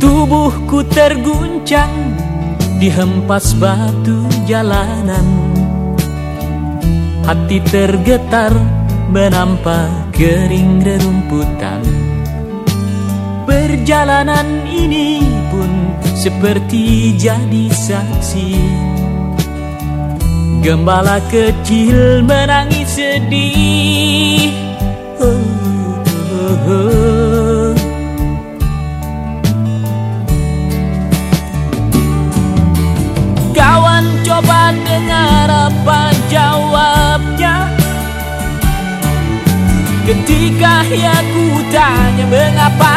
Tubuhku terguncang dihempas batu jalanan Hati tergetar menampak kering rerumputan Perjalanan ini pun seperti jadi saksi Gembala kecil menangis sedih oh. Kawan coba dengar apa jawabnya Ketika ia ku tanya mengapa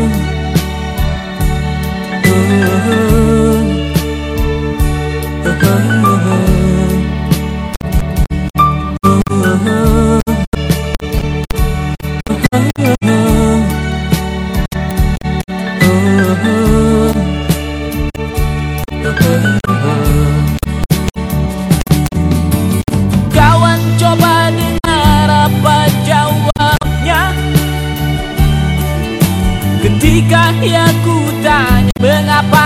mengapa?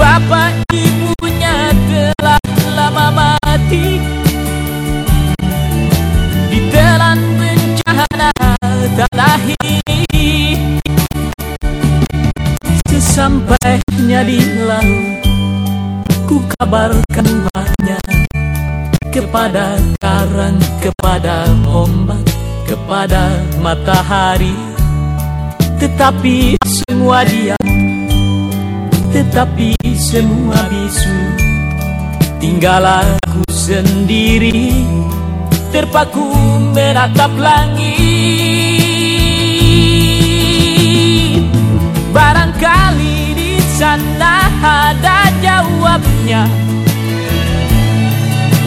Bapak ibunya telah lama mati. Ditelan bencana tanah ini Sesampainya di laut Ku kabarkan banyak Kepada karang, kepada ombak Kepada matahari Tetapi semua diam Tetapi semua bisu. Tinggal aku sendiri. Terpaku menatap langit. Barangkali di sana ada jawabnya.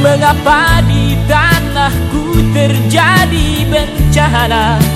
Mengapa di tanahku terjadi bencana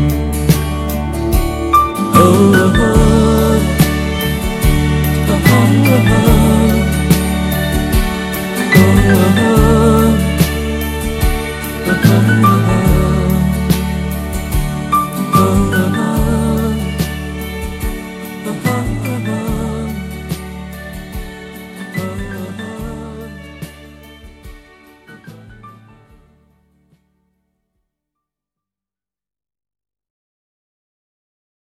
oh, oh, oh.